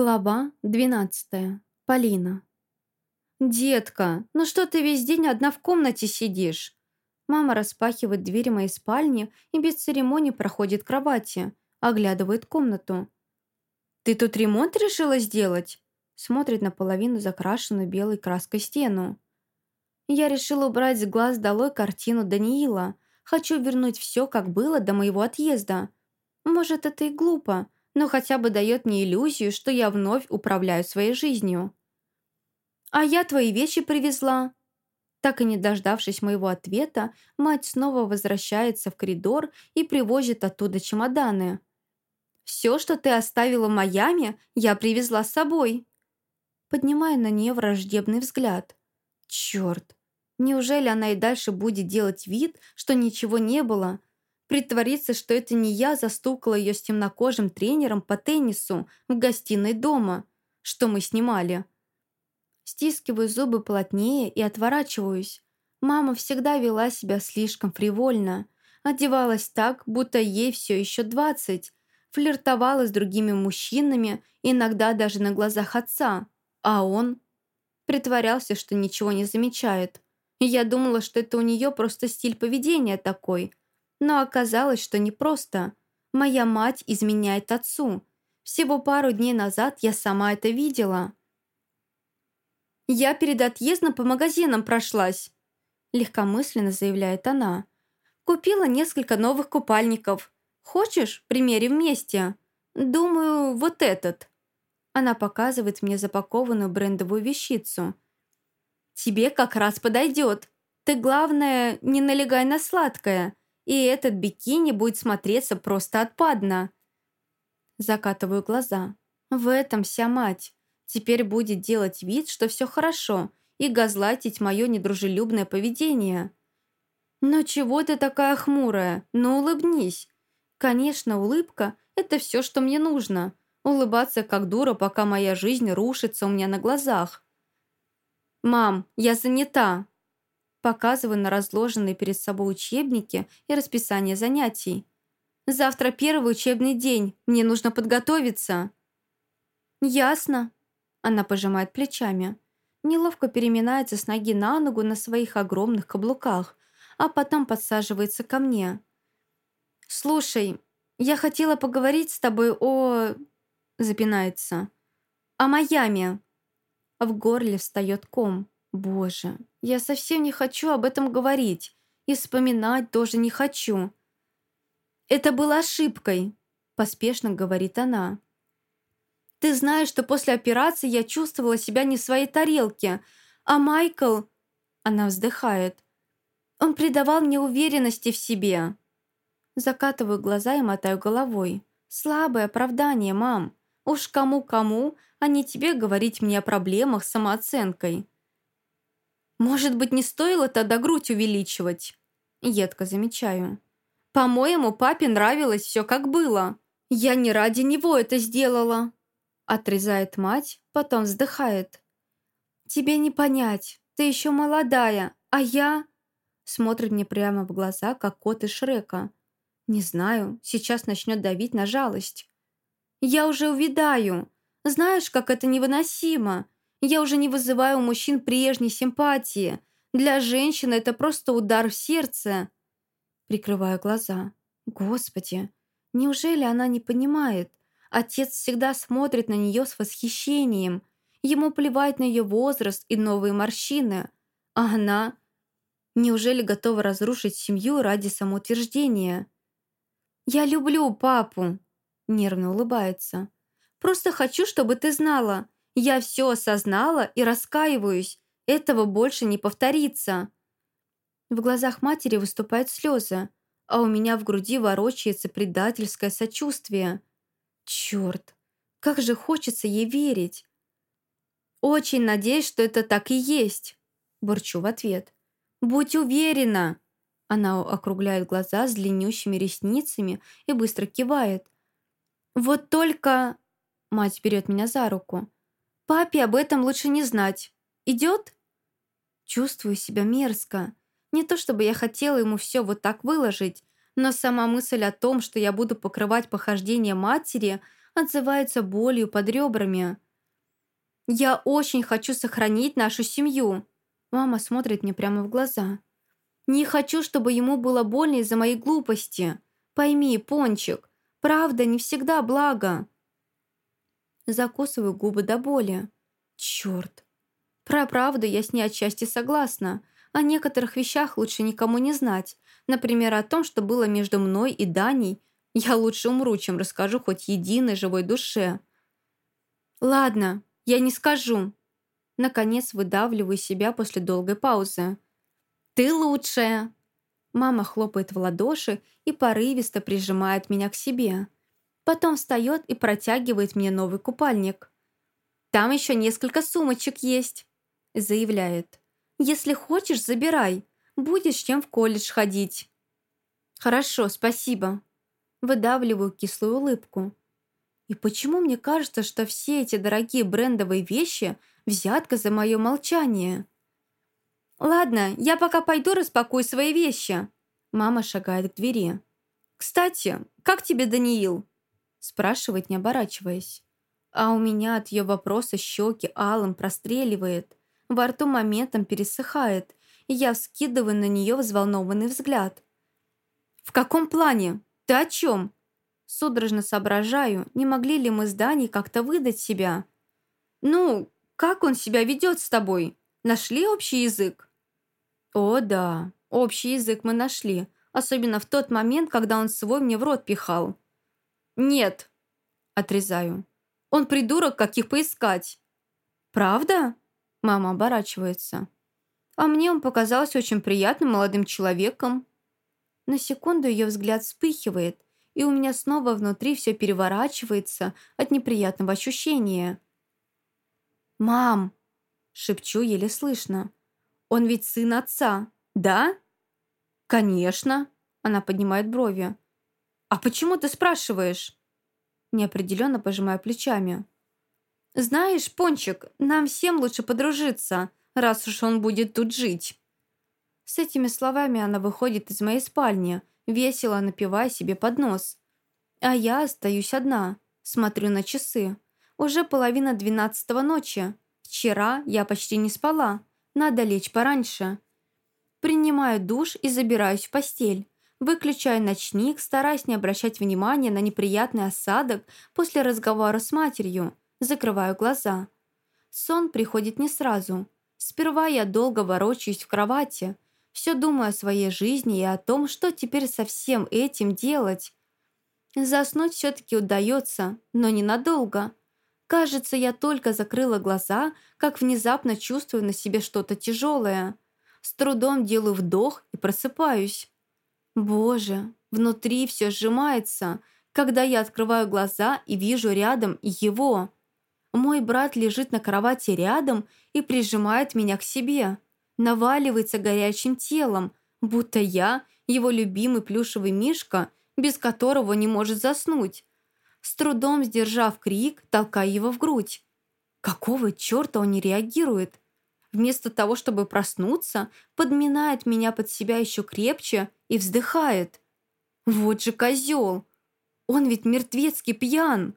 Глава 12. Полина. «Детка, ну что ты весь день одна в комнате сидишь?» Мама распахивает дверь моей спальни и без церемоний проходит к кровати, оглядывает комнату. «Ты тут ремонт решила сделать?» Смотрит на половину закрашенную белой краской стену. Я решила убрать с глаз долой картину Даниила. Хочу вернуть все, как было до моего отъезда. Может, это и глупо, но хотя бы дает мне иллюзию, что я вновь управляю своей жизнью. «А я твои вещи привезла». Так и не дождавшись моего ответа, мать снова возвращается в коридор и привозит оттуда чемоданы. «Все, что ты оставила в Майами, я привезла с собой». Поднимаю на нее враждебный взгляд. «Черт! Неужели она и дальше будет делать вид, что ничего не было, Притвориться, что это не я застукала ее с темнокожим тренером по теннису в гостиной дома, что мы снимали. Стискиваю зубы плотнее и отворачиваюсь. Мама всегда вела себя слишком фривольно. Одевалась так, будто ей все еще двадцать. Флиртовала с другими мужчинами, иногда даже на глазах отца. А он притворялся, что ничего не замечает. я думала, что это у нее просто стиль поведения такой – но оказалось, что непросто. Моя мать изменяет отцу. Всего пару дней назад я сама это видела. «Я перед отъездом по магазинам прошлась», легкомысленно заявляет она. «Купила несколько новых купальников. Хочешь, примерим вместе? Думаю, вот этот». Она показывает мне запакованную брендовую вещицу. «Тебе как раз подойдет. Ты, главное, не налегай на сладкое и этот бикини будет смотреться просто отпадно. Закатываю глаза. В этом вся мать. Теперь будет делать вид, что все хорошо, и газлайтить мое недружелюбное поведение. «Но чего ты такая хмурая? Ну улыбнись!» «Конечно, улыбка – это все, что мне нужно. Улыбаться как дура, пока моя жизнь рушится у меня на глазах». «Мам, я занята!» Показываю на разложенные перед собой учебники и расписание занятий. «Завтра первый учебный день. Мне нужно подготовиться». «Ясно». Она пожимает плечами. Неловко переминается с ноги на ногу на своих огромных каблуках, а потом подсаживается ко мне. «Слушай, я хотела поговорить с тобой о...» Запинается. «О Майами». В горле встает ком. Боже, я совсем не хочу об этом говорить. И вспоминать тоже не хочу. «Это было ошибкой», – поспешно говорит она. «Ты знаешь, что после операции я чувствовала себя не в своей тарелке, а Майкл...» Она вздыхает. «Он придавал мне уверенности в себе». Закатываю глаза и мотаю головой. «Слабое оправдание, мам. Уж кому-кому, а не тебе говорить мне о проблемах с самооценкой». «Может быть, не стоило тогда грудь увеличивать?» Едко замечаю. «По-моему, папе нравилось все как было. Я не ради него это сделала». Отрезает мать, потом вздыхает. «Тебе не понять. Ты еще молодая, а я...» Смотрит мне прямо в глаза, как кот из Шрека. «Не знаю, сейчас начнет давить на жалость». «Я уже увидаю. Знаешь, как это невыносимо. Я уже не вызываю у мужчин прежней симпатии. Для женщины это просто удар в сердце. Прикрываю глаза. Господи, неужели она не понимает? Отец всегда смотрит на нее с восхищением. Ему плевать на ее возраст и новые морщины. А она... Неужели готова разрушить семью ради самоутверждения? «Я люблю папу», — нервно улыбается. «Просто хочу, чтобы ты знала. Я все осознала и раскаиваюсь. Этого больше не повторится. В глазах матери выступают слезы, а у меня в груди ворочается предательское сочувствие. Черт, как же хочется ей верить. «Очень надеюсь, что это так и есть», – бурчу в ответ. «Будь уверена!» Она округляет глаза с длиннющими ресницами и быстро кивает. «Вот только...» Мать берет меня за руку. Папе об этом лучше не знать. Идет? Чувствую себя мерзко. Не то чтобы я хотела ему все вот так выложить, но сама мысль о том, что я буду покрывать похождения матери, отзывается болью под ребрами. «Я очень хочу сохранить нашу семью». Мама смотрит мне прямо в глаза. «Не хочу, чтобы ему было больно из-за моей глупости. Пойми, Пончик, правда не всегда благо». Закусываю губы до боли. Черт. Про правду я с ней отчасти согласна. О некоторых вещах лучше никому не знать. Например, о том, что было между мной и Даней. Я лучше умру, чем расскажу хоть единой живой душе. Ладно, я не скажу. Наконец выдавливаю себя после долгой паузы. «Ты лучшая!» Мама хлопает в ладоши и порывисто прижимает меня к себе. Потом встает и протягивает мне новый купальник. «Там еще несколько сумочек есть», — заявляет. «Если хочешь, забирай. Будешь чем в колледж ходить». «Хорошо, спасибо». Выдавливаю кислую улыбку. И почему мне кажется, что все эти дорогие брендовые вещи — взятка за мое молчание? «Ладно, я пока пойду распакую свои вещи». Мама шагает к двери. «Кстати, как тебе Даниил?» Спрашивает, не оборачиваясь. А у меня от ее вопроса щеки алым простреливает. Во рту моментом пересыхает, и я вскидываю на нее взволнованный взгляд. «В каком плане? Ты о чем?» Судорожно соображаю, не могли ли мы с Даней как-то выдать себя. «Ну, как он себя ведет с тобой? Нашли общий язык?» «О, да, общий язык мы нашли, особенно в тот момент, когда он свой мне в рот пихал». «Нет», — отрезаю. «Он придурок, как их поискать». «Правда?» — мама оборачивается. «А мне он показался очень приятным молодым человеком». На секунду ее взгляд вспыхивает, и у меня снова внутри все переворачивается от неприятного ощущения. «Мам!» — шепчу еле слышно. «Он ведь сын отца, да?» «Конечно!» — она поднимает брови. «А почему ты спрашиваешь?» Неопределенно пожимая плечами. «Знаешь, Пончик, нам всем лучше подружиться, раз уж он будет тут жить». С этими словами она выходит из моей спальни, весело напивая себе под нос. А я остаюсь одна, смотрю на часы. Уже половина двенадцатого ночи. Вчера я почти не спала, надо лечь пораньше. Принимаю душ и забираюсь в постель. Выключаю ночник, стараясь не обращать внимания на неприятный осадок после разговора с матерью. Закрываю глаза. Сон приходит не сразу. Сперва я долго ворочаюсь в кровати, все думаю о своей жизни и о том, что теперь со всем этим делать. Заснуть все-таки удается, но ненадолго. Кажется, я только закрыла глаза, как внезапно чувствую на себе что-то тяжелое. С трудом делаю вдох и просыпаюсь. Боже, внутри все сжимается, когда я открываю глаза и вижу рядом его. Мой брат лежит на кровати рядом и прижимает меня к себе. Наваливается горячим телом, будто я его любимый плюшевый мишка, без которого не может заснуть. С трудом сдержав крик, толкаю его в грудь. Какого черта он не реагирует? Вместо того, чтобы проснуться, подминает меня под себя еще крепче и вздыхает. Вот же козел! Он ведь мертвецкий пьян!